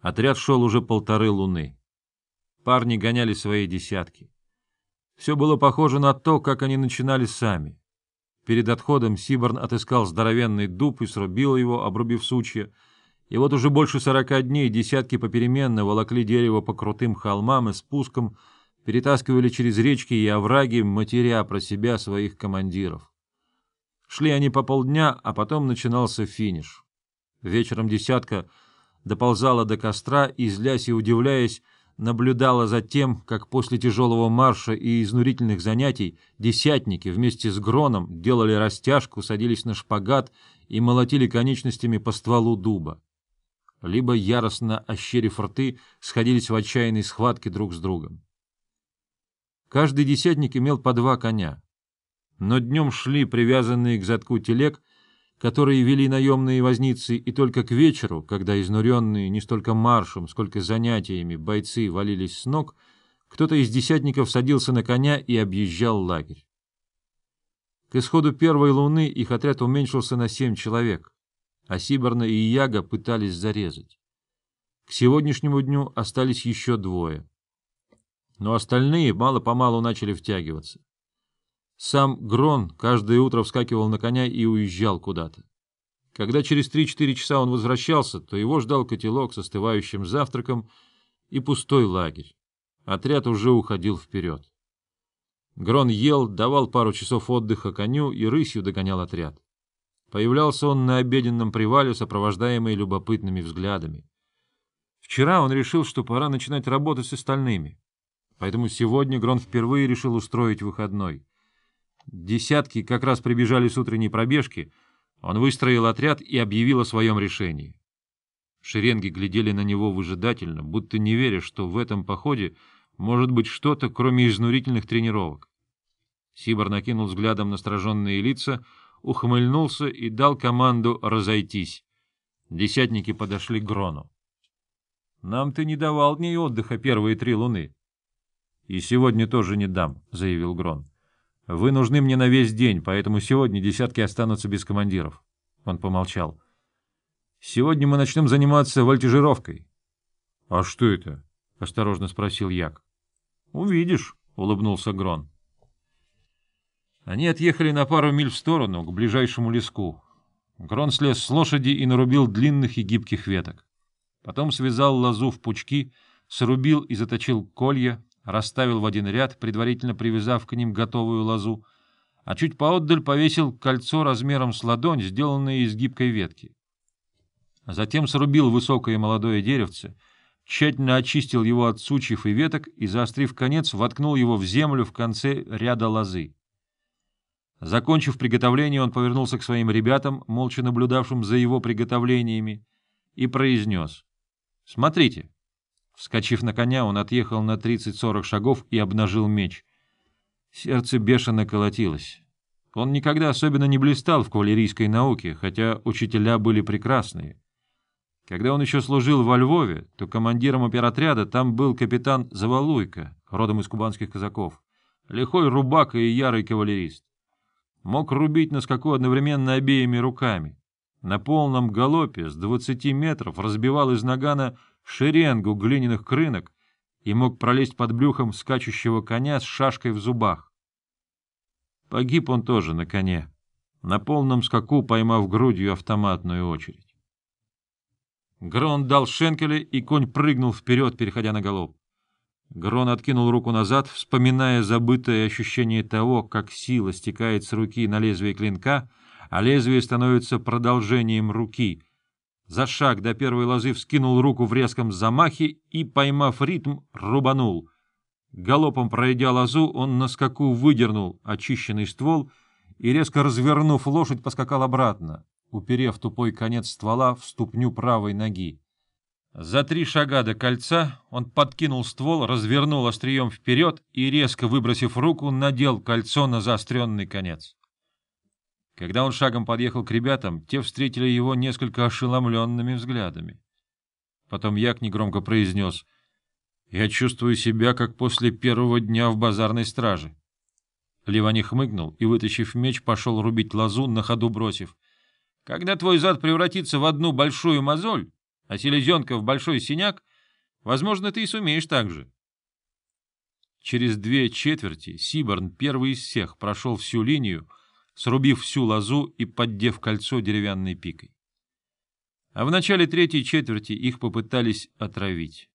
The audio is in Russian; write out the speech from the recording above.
Отряд шел уже полторы луны. Парни гоняли свои десятки. Все было похоже на то, как они начинали сами. Перед отходом Сиборн отыскал здоровенный дуб и срубил его, обрубив сучья, и вот уже больше сорока дней десятки попеременно волокли дерево по крутым холмам и спускам, перетаскивали через речки и овраги, матеря про себя своих командиров. Шли они по полдня, а потом начинался финиш. Вечером десятка доползала до костра и, злясь и удивляясь, наблюдала за тем, как после тяжелого марша и изнурительных занятий десятники вместе с Гроном делали растяжку, садились на шпагат и молотили конечностями по стволу дуба. Либо, яростно ощерив рты, сходились в отчаянной схватке друг с другом. Каждый десятник имел по два коня. Но днем шли привязанные к задку телег которые вели наемные возницы, и только к вечеру, когда изнуренные не столько маршем, сколько занятиями бойцы валились с ног, кто-то из десятников садился на коня и объезжал лагерь. К исходу первой луны их отряд уменьшился на семь человек, а Сиборна и Яга пытались зарезать. К сегодняшнему дню остались еще двое. Но остальные мало-помалу начали втягиваться. Сам Грон каждое утро вскакивал на коня и уезжал куда-то. Когда через три-четыре часа он возвращался, то его ждал котелок с остывающим завтраком и пустой лагерь. Отряд уже уходил вперед. Грон ел, давал пару часов отдыха коню и рысью догонял отряд. Появлялся он на обеденном привале, сопровождаемый любопытными взглядами. Вчера он решил, что пора начинать работать с остальными. Поэтому сегодня Грон впервые решил устроить выходной. Десятки как раз прибежали с утренней пробежки. Он выстроил отряд и объявил о своем решении. Шеренги глядели на него выжидательно, будто не веря, что в этом походе может быть что-то, кроме изнурительных тренировок. Сибор накинул взглядом на сраженные лица, ухмыльнулся и дал команду разойтись. Десятники подошли к Грону. — Нам ты не давал дней отдыха первые три луны. — И сегодня тоже не дам, — заявил Грон. Вы нужны мне на весь день, поэтому сегодня десятки останутся без командиров. Он помолчал. Сегодня мы начнем заниматься вольтежировкой. — А что это? — осторожно спросил Як. — Увидишь, — улыбнулся Грон. Они отъехали на пару миль в сторону, к ближайшему леску. Грон слез с лошади и нарубил длинных и гибких веток. Потом связал лозу в пучки, срубил и заточил колья, расставил в один ряд, предварительно привязав к ним готовую лозу, а чуть поотдаль повесил кольцо размером с ладонь, сделанное из гибкой ветки. Затем срубил высокое молодое деревце, тщательно очистил его от сучьев и веток и, заострив конец, воткнул его в землю в конце ряда лозы. Закончив приготовление, он повернулся к своим ребятам, молча наблюдавшим за его приготовлениями, и произнес. — Смотрите, Вскочив на коня, он отъехал на 30-40 шагов и обнажил меч. Сердце бешено колотилось. Он никогда особенно не блистал в кавалерийской науке, хотя учителя были прекрасные. Когда он еще служил во Львове, то командиром оперотряда там был капитан Завалуйко, родом из кубанских казаков, лихой рубака и ярый кавалерист. Мог рубить на скаку одновременно обеими руками. На полном галопе с 20 метров разбивал из нагана шеренгу глиняных крынок и мог пролезть под брюхом скачущего коня с шашкой в зубах. Погиб он тоже на коне, на полном скаку поймав грудью автоматную очередь. Грон дал шенкеля, и конь прыгнул вперед, переходя на голов. Грон откинул руку назад, вспоминая забытое ощущение того, как сила стекает с руки на лезвие клинка, а лезвие становится продолжением руки — за шаг до первой лозы вскинул руку в резком замахе и, поймав ритм, рубанул. Галопом пройдя лозу, он на скаку выдернул очищенный ствол и, резко развернув лошадь, поскакал обратно, уперев тупой конец ствола в ступню правой ноги. За три шага до кольца он подкинул ствол, развернул острием вперед и, резко выбросив руку, надел кольцо на заостренный конец. Когда он шагом подъехал к ребятам, те встретили его несколько ошеломленными взглядами. Потом Як негромко произнес «Я чувствую себя, как после первого дня в базарной страже». Ливани хмыгнул и, вытащив меч, пошел рубить лозу, на ходу бросив. «Когда твой зад превратится в одну большую мозоль, а селезенка в большой синяк, возможно, ты и сумеешь так же. Через две четверти Сиборн первый из всех прошел всю линию, срубив всю лозу и поддев кольцо деревянной пикой. А в начале третьей четверти их попытались отравить.